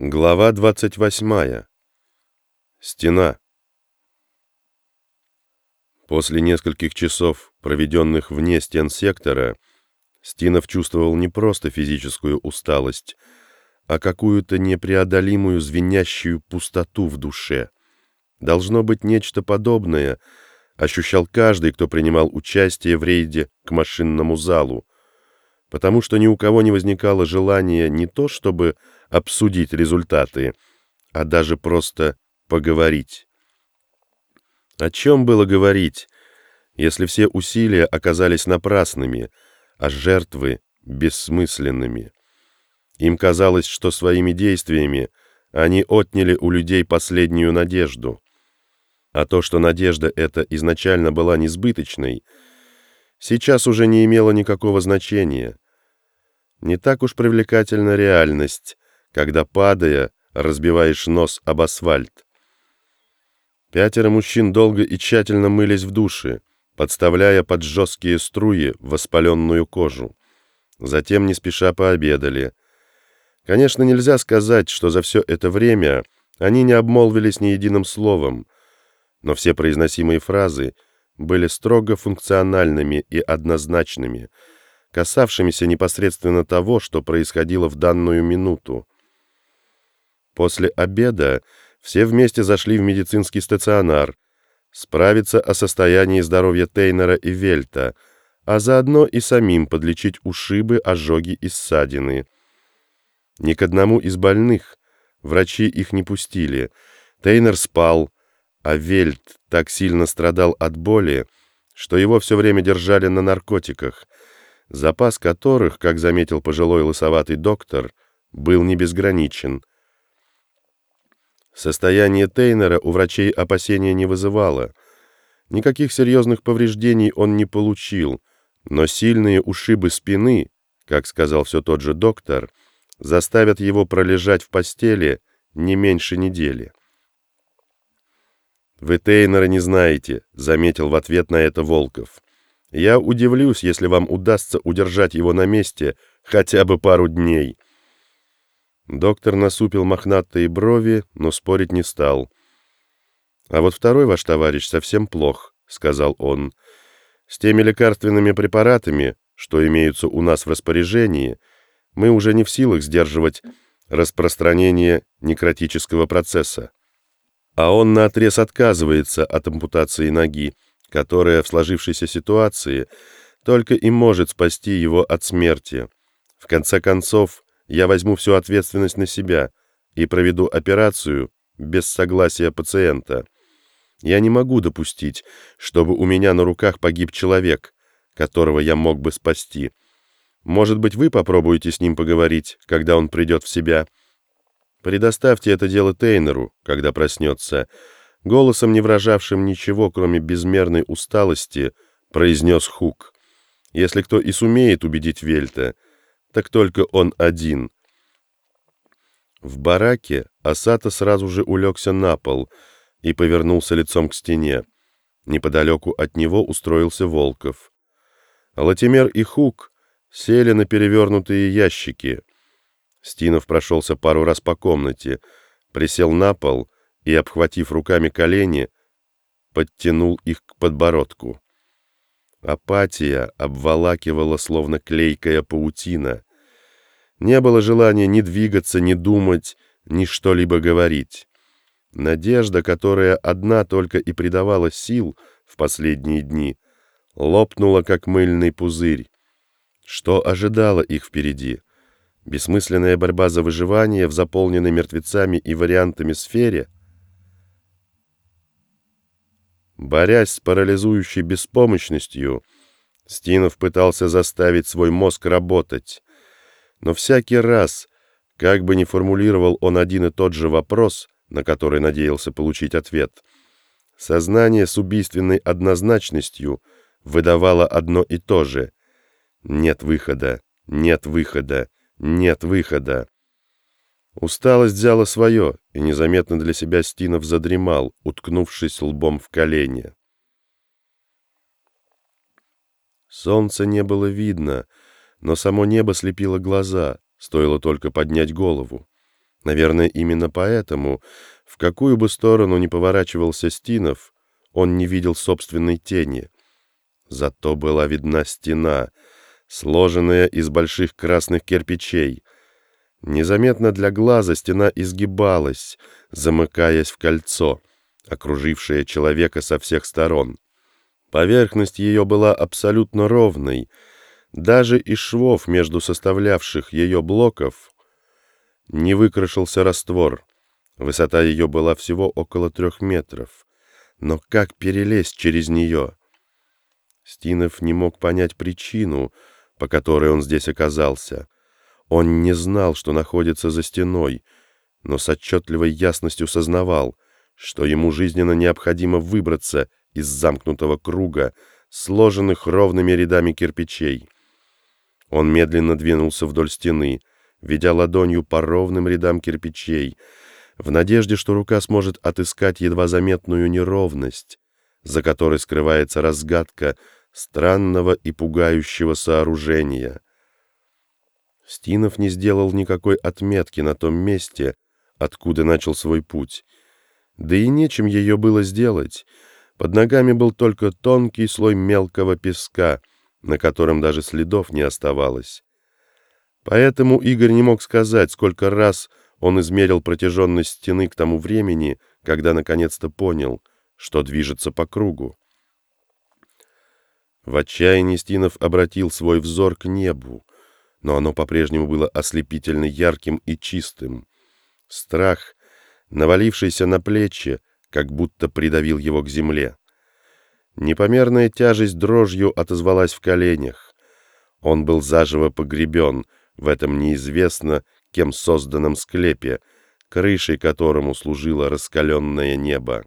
Глава 28. Стена. После нескольких часов, проведенных вне стен сектора, Стинов чувствовал не просто физическую усталость, а какую-то непреодолимую звенящую пустоту в душе. Должно быть нечто подобное, ощущал каждый, кто принимал участие в рейде к машинному залу, потому что ни у кого не возникало желания не то чтобы обсудить результаты, а даже просто поговорить. О чем было говорить, если все усилия оказались напрасными, а жертвы — бессмысленными? Им казалось, что своими действиями они отняли у людей последнюю надежду. А то, что надежда эта изначально была несбыточной, сейчас уже не имело никакого значения. Не так уж привлекательна реальность, когда, падая, разбиваешь нос об асфальт. Пятеро мужчин долго и тщательно мылись в душе, подставляя под жесткие струи воспаленную кожу. Затем не спеша пообедали. Конечно, нельзя сказать, что за все это время они не обмолвились ни единым словом, но все произносимые фразы были строго функциональными и однозначными, касавшимися непосредственно того, что происходило в данную минуту. После обеда все вместе зашли в медицинский стационар, справиться о состоянии здоровья Тейнера и Вельта, а заодно и самим подлечить ушибы, ожоги и ссадины. Ни к одному из больных врачи их не пустили. Тейнер спал, а Вельт так сильно страдал от боли, что его все время держали на наркотиках, запас которых, как заметил пожилой лысоватый доктор, был не безграничен. Состояние Тейнера у врачей опасения не вызывало. Никаких серьезных повреждений он не получил, но сильные ушибы спины, как сказал все тот же доктор, заставят его пролежать в постели не меньше недели. «Вы Тейнера не знаете», — заметил в ответ на это Волков. «Я удивлюсь, если вам удастся удержать его на месте хотя бы пару дней». Доктор насупил мохнатые брови, но спорить не стал. «А вот второй ваш товарищ совсем плох», — сказал он. «С теми лекарственными препаратами, что имеются у нас в распоряжении, мы уже не в силах сдерживать распространение некротического процесса. А он наотрез отказывается от ампутации ноги, которая в сложившейся ситуации только и может спасти его от смерти. В конце концов, я возьму всю ответственность на себя и проведу операцию без согласия пациента. Я не могу допустить, чтобы у меня на руках погиб человек, которого я мог бы спасти. Может быть, вы попробуете с ним поговорить, когда он придет в себя. Предоставьте это дело Тейнеру, когда проснется. Голосом, не выражавшим ничего, кроме безмерной усталости, произнес Хук. Если кто и сумеет убедить Вельта, так только он один. В бараке Асата сразу же улегся на пол и повернулся лицом к стене. Неподалеку от него устроился Волков. Латимер и Хук сели на перевернутые ящики. Стинов прошелся пару раз по комнате, присел на пол и, обхватив руками колени, подтянул их к подбородку. Апатия обволакивала, словно клейкая паутина. Не было желания ни двигаться, ни думать, ни что-либо говорить. Надежда, которая одна только и придавала сил в последние дни, лопнула, как мыльный пузырь. Что ожидало их впереди? Бессмысленная борьба за выживание в заполненной мертвецами и вариантами сфере — Борясь с парализующей беспомощностью, Стинов пытался заставить свой мозг работать. Но всякий раз, как бы ни формулировал он один и тот же вопрос, на который надеялся получить ответ, сознание с убийственной однозначностью выдавало одно и то же. Нет выхода, нет выхода, нет выхода. Усталость взяла свое, и незаметно для себя Стинов задремал, уткнувшись лбом в колени. Солнца не было видно, но само небо слепило глаза, стоило только поднять голову. Наверное, именно поэтому, в какую бы сторону ни поворачивался Стинов, он не видел собственной тени. Зато была видна стена, сложенная из больших красных кирпичей. Незаметно для глаза стена изгибалась, замыкаясь в кольцо, окружившее человека со всех сторон. Поверхность ее была абсолютно ровной, даже из швов между составлявших ее блоков не выкрашился раствор. Высота ее была всего около трех метров. Но как перелезть через нее? Стинов не мог понять причину, по которой он здесь оказался. Он не знал, что находится за стеной, но с отчетливой ясностью сознавал, что ему жизненно необходимо выбраться из замкнутого круга, сложенных ровными рядами кирпичей. Он медленно двинулся вдоль стены, ведя ладонью по ровным рядам кирпичей, в надежде, что рука сможет отыскать едва заметную неровность, за которой скрывается разгадка странного и пугающего сооружения. Стинов не сделал никакой отметки на том месте, откуда начал свой путь. Да и нечем ее было сделать. Под ногами был только тонкий слой мелкого песка, на котором даже следов не оставалось. Поэтому Игорь не мог сказать, сколько раз он измерил протяженность стены к тому времени, когда наконец-то понял, что движется по кругу. В отчаянии Стинов обратил свой взор к небу, но оно по-прежнему было ослепительно ярким и чистым. Страх, навалившийся на плечи, как будто придавил его к земле. Непомерная тяжесть дрожью отозвалась в коленях. Он был заживо погребен в этом неизвестно кем созданном склепе, крышей которому служило раскаленное небо.